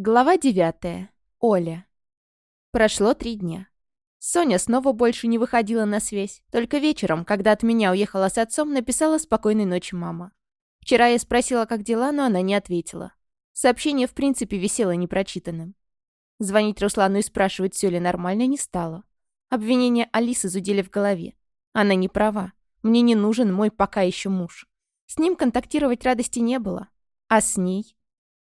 Глава девятая. Оля. Прошло три дня. Соня снова больше не выходила на связь. Только вечером, когда от меня уехала с отцом, написала «Спокойной ночи, мама». Вчера я спросила, как дела, но она не ответила. Сообщение, в принципе, висело непрочитанным. Звонить Руслану и спрашивать, все ли нормально, не стало. Обвинения Алисы зудели в голове. Она не права. Мне не нужен мой пока еще муж. С ним контактировать радости не было. А с ней?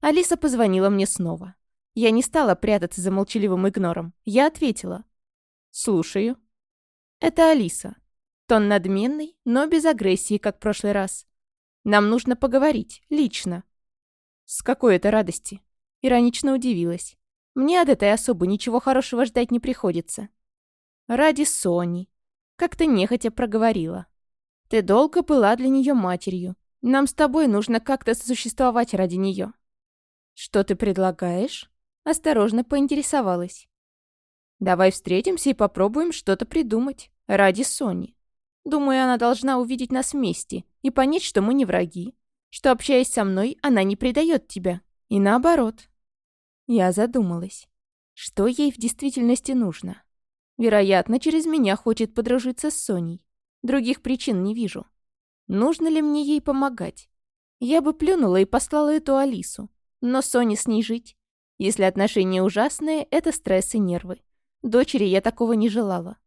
Алиса позвонила мне снова. Я не стала прятаться за молчаливым игнором. Я ответила. «Слушаю». «Это Алиса. Тон надменный, но без агрессии, как в прошлый раз. Нам нужно поговорить, лично». «С какой это радости?» Иронично удивилась. «Мне от этой особы ничего хорошего ждать не приходится». «Ради Сони». Как-то нехотя проговорила. «Ты долго была для нее матерью. Нам с тобой нужно как-то сосуществовать ради нее. «Что ты предлагаешь?» Осторожно поинтересовалась. «Давай встретимся и попробуем что-то придумать. Ради Сони. Думаю, она должна увидеть нас вместе и понять, что мы не враги. Что, общаясь со мной, она не предает тебя. И наоборот». Я задумалась. Что ей в действительности нужно? Вероятно, через меня хочет подружиться с Соней. Других причин не вижу. Нужно ли мне ей помогать? Я бы плюнула и послала эту Алису. Но Соне с ней жить. Если отношения ужасные, это стресс и нервы. Дочери я такого не желала.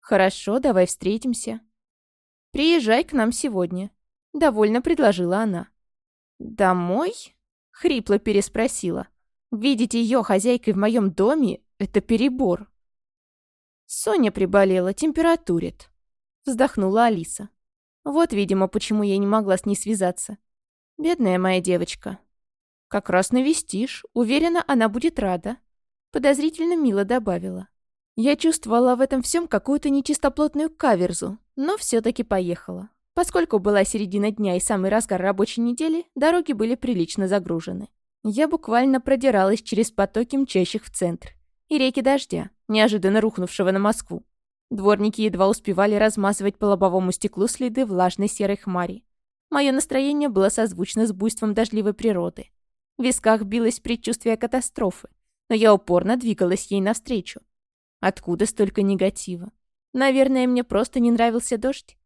Хорошо, давай встретимся. Приезжай к нам сегодня. Довольно предложила она. Домой? Хрипло переспросила. Видеть ее хозяйкой в моем доме — это перебор. Соня приболела, температурит. Вздохнула Алиса. Вот, видимо, почему я не могла с ней связаться. Бедная моя девочка. «Как раз навестишь. Уверена, она будет рада», — подозрительно мило добавила. Я чувствовала в этом всем какую-то нечистоплотную каверзу, но все таки поехала. Поскольку была середина дня и самый разгар рабочей недели, дороги были прилично загружены. Я буквально продиралась через потоки мчащих в центр. И реки дождя, неожиданно рухнувшего на Москву. Дворники едва успевали размазывать по лобовому стеклу следы влажной серой хмари. Мое настроение было созвучно с буйством дождливой природы. В висках билось предчувствие катастрофы, но я упорно двигалась ей навстречу. Откуда столько негатива? Наверное, мне просто не нравился дождь.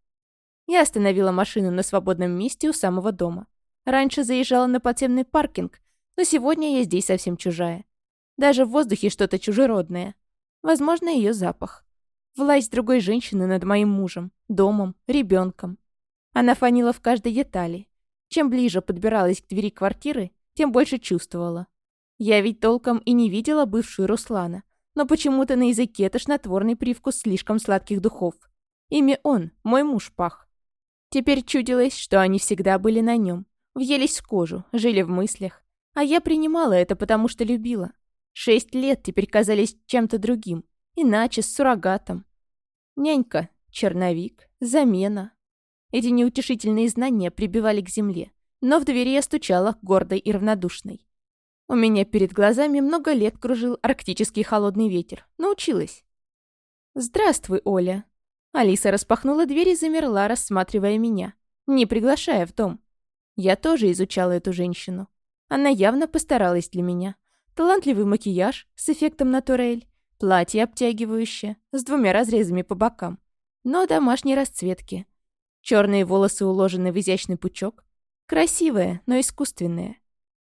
Я остановила машину на свободном месте у самого дома. Раньше заезжала на подземный паркинг, но сегодня я здесь совсем чужая. Даже в воздухе что-то чужеродное. Возможно, ее запах. Власть другой женщины над моим мужем, домом, ребенком. Она фанила в каждой детали. Чем ближе подбиралась к двери квартиры, тем больше чувствовала. Я ведь толком и не видела бывшую Руслана, но почему-то на языке тошнотворный привкус слишком сладких духов. Ими он, мой муж, пах. Теперь чудилось, что они всегда были на нем, въелись в кожу, жили в мыслях. А я принимала это, потому что любила. Шесть лет теперь казались чем-то другим, иначе, с суррогатом. Нянька, черновик, замена. Эти неутешительные знания прибивали к земле. Но в двери я стучала, гордой и равнодушной. У меня перед глазами много лет кружил арктический холодный ветер. Научилась. «Здравствуй, Оля». Алиса распахнула дверь и замерла, рассматривая меня, не приглашая в дом. Я тоже изучала эту женщину. Она явно постаралась для меня. Талантливый макияж с эффектом натурель, платье обтягивающее, с двумя разрезами по бокам, но домашней расцветки. Черные волосы уложены в изящный пучок, Красивая, но искусственная.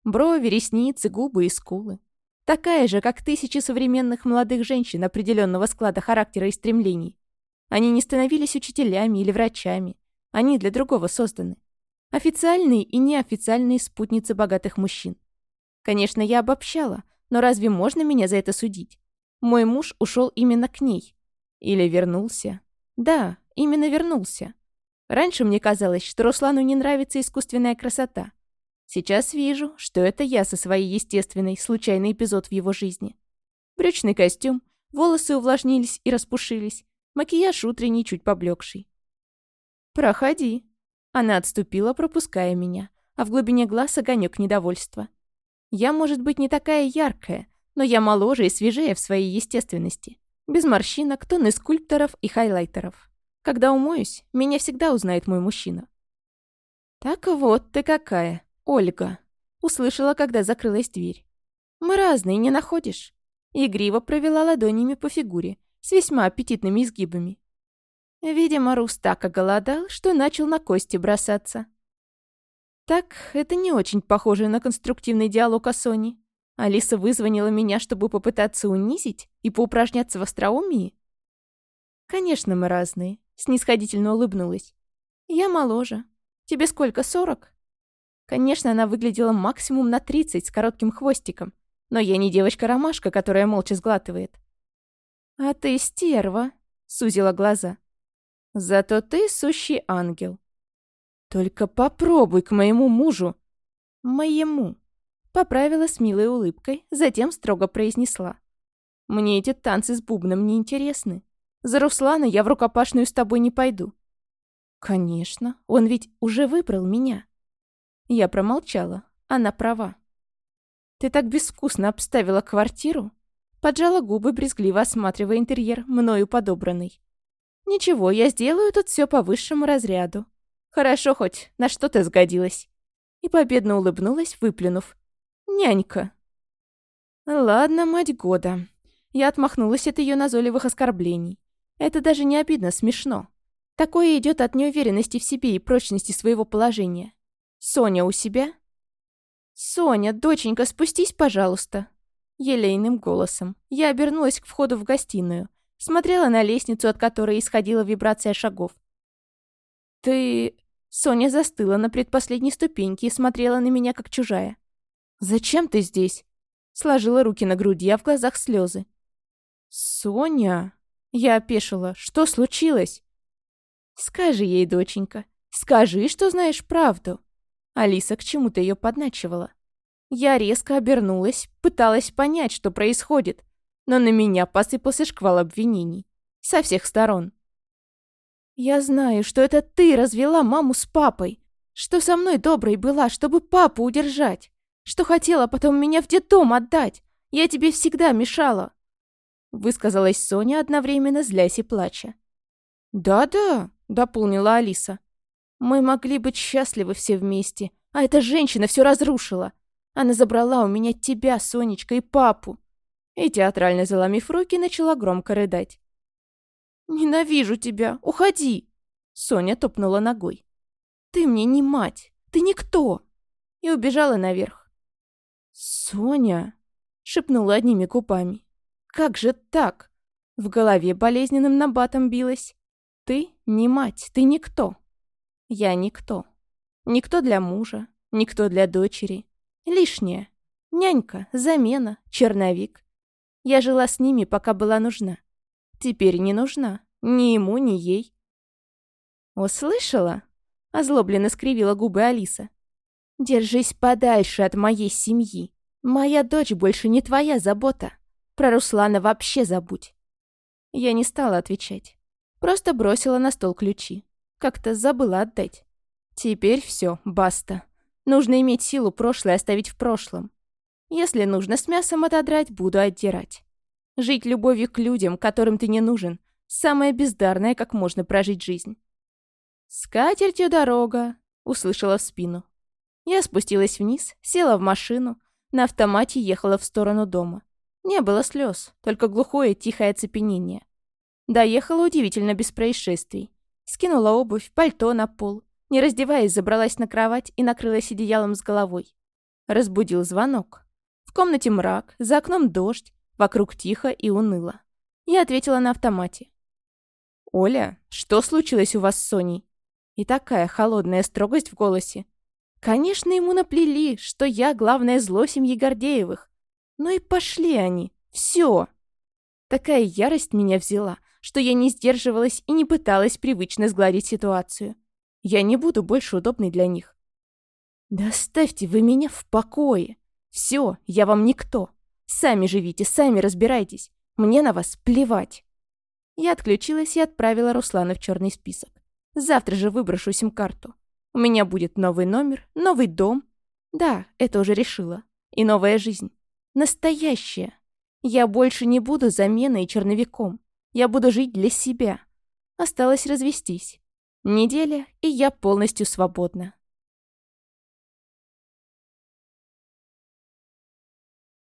Брови, ресницы, губы и скулы. Такая же, как тысячи современных молодых женщин определенного склада характера и стремлений. Они не становились учителями или врачами. Они для другого созданы. Официальные и неофициальные спутницы богатых мужчин. Конечно, я обобщала, но разве можно меня за это судить? Мой муж ушел именно к ней. Или вернулся. Да, именно вернулся. Раньше мне казалось, что Руслану не нравится искусственная красота. Сейчас вижу, что это я со своей естественной, случайный эпизод в его жизни. Брючный костюм, волосы увлажнились и распушились, макияж утренний чуть поблекший. «Проходи». Она отступила, пропуская меня, а в глубине глаз огонек недовольства. Я, может быть, не такая яркая, но я моложе и свежее в своей естественности. Без морщинок, тонны скульпторов и хайлайтеров. Когда умоюсь, меня всегда узнает мой мужчина. «Так вот ты какая, Ольга!» Услышала, когда закрылась дверь. Мы разные, не находишь?» Игриво провела ладонями по фигуре, с весьма аппетитными изгибами. Видимо, Рус так оголодал, что начал на кости бросаться. Так, это не очень похоже на конструктивный диалог о Соне. Алиса вызвонила меня, чтобы попытаться унизить и поупражняться в остроумии? Конечно, мы разные, снисходительно улыбнулась. Я моложе. Тебе сколько, сорок? Конечно, она выглядела максимум на тридцать с коротким хвостиком, но я не девочка-ромашка, которая молча сглатывает. «А ты стерва», — сузила глаза. «Зато ты сущий ангел». «Только попробуй к моему мужу». «Моему», — поправила с милой улыбкой, затем строго произнесла. «Мне эти танцы с бубном не интересны. За Руслана я в рукопашную с тобой не пойду». «Конечно, он ведь уже выбрал меня». Я промолчала. Она права. «Ты так безвкусно обставила квартиру?» Поджала губы, брезгливо осматривая интерьер, мною подобранный. «Ничего, я сделаю тут все по высшему разряду. Хорошо хоть, на что ты сгодилась». И победно улыбнулась, выплюнув. «Нянька». «Ладно, мать года». Я отмахнулась от ее назойливых оскорблений. Это даже не обидно, смешно. Такое идет от неуверенности в себе и прочности своего положения. Соня у себя? «Соня, доченька, спустись, пожалуйста!» Елейным голосом. Я обернулась к входу в гостиную. Смотрела на лестницу, от которой исходила вибрация шагов. «Ты...» Соня застыла на предпоследней ступеньке и смотрела на меня, как чужая. «Зачем ты здесь?» Сложила руки на груди, а в глазах слезы. «Соня...» Я опешила. «Что случилось?» «Скажи ей, доченька. Скажи, что знаешь правду». Алиса к чему-то ее подначивала. Я резко обернулась, пыталась понять, что происходит, но на меня посыпался шквал обвинений. Со всех сторон. «Я знаю, что это ты развела маму с папой, что со мной доброй была, чтобы папу удержать, что хотела потом меня в детдом отдать. Я тебе всегда мешала», — высказалась Соня, одновременно злясь и плача. «Да-да», — дополнила Алиса. Мы могли быть счастливы все вместе, а эта женщина все разрушила. Она забрала у меня тебя, Сонечка, и папу. И театрально заломив руки, начала громко рыдать. «Ненавижу тебя! Уходи!» Соня топнула ногой. «Ты мне не мать! Ты никто!» И убежала наверх. «Соня!» — шепнула одними губами. «Как же так?» В голове болезненным набатом билась. «Ты не мать, ты никто!» Я никто. Никто для мужа, никто для дочери. Лишняя. Нянька, замена, черновик. Я жила с ними, пока была нужна. Теперь не нужна. Ни ему, ни ей. «Услышала?» — озлобленно скривила губы Алиса. «Держись подальше от моей семьи. Моя дочь больше не твоя забота. Про Руслана вообще забудь». Я не стала отвечать. Просто бросила на стол ключи. Как-то забыла отдать. Теперь все, баста. Нужно иметь силу прошлое оставить в прошлом. Если нужно с мясом отодрать, буду отдирать. Жить любовью к людям, которым ты не нужен, самое бездарное, как можно прожить жизнь. «С катертью дорога!» — услышала в спину. Я спустилась вниз, села в машину, на автомате ехала в сторону дома. Не было слез, только глухое тихое оцепенение. Доехала удивительно без происшествий. Скинула обувь, пальто на пол. Не раздеваясь, забралась на кровать и накрылась одеялом с головой. Разбудил звонок. В комнате мрак, за окном дождь, вокруг тихо и уныло. Я ответила на автомате. «Оля, что случилось у вас с Соней?» И такая холодная строгость в голосе. Конечно, ему наплели, что я главное зло семьи Гордеевых. Ну и пошли они. Все. Такая ярость меня взяла, что я не сдерживалась и не пыталась привычно сгладить ситуацию. Я не буду больше удобной для них. «Да оставьте вы меня в покое! Все, я вам никто! Сами живите, сами разбирайтесь! Мне на вас плевать!» Я отключилась и отправила Руслана в черный список. Завтра же выброшу сим-карту. У меня будет новый номер, новый дом. Да, это уже решила. И новая жизнь. Настоящая. Я больше не буду заменой и черновиком. Я буду жить для себя. Осталось развестись. Неделя, и я полностью свободна.